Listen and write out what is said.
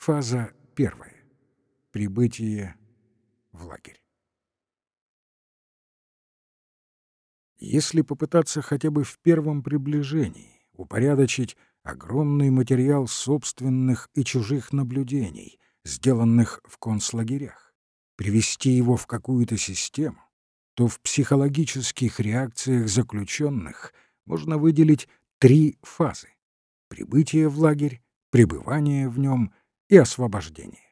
Фаза первая. Прибытие в лагерь. Если попытаться хотя бы в первом приближении упорядочить огромный материал собственных и чужих наблюдений, сделанных в концлагерях, привести его в какую-то систему, то в психологических реакциях заключенных можно выделить три фазы — прибытие в лагерь, пребывание в нем и освобождение.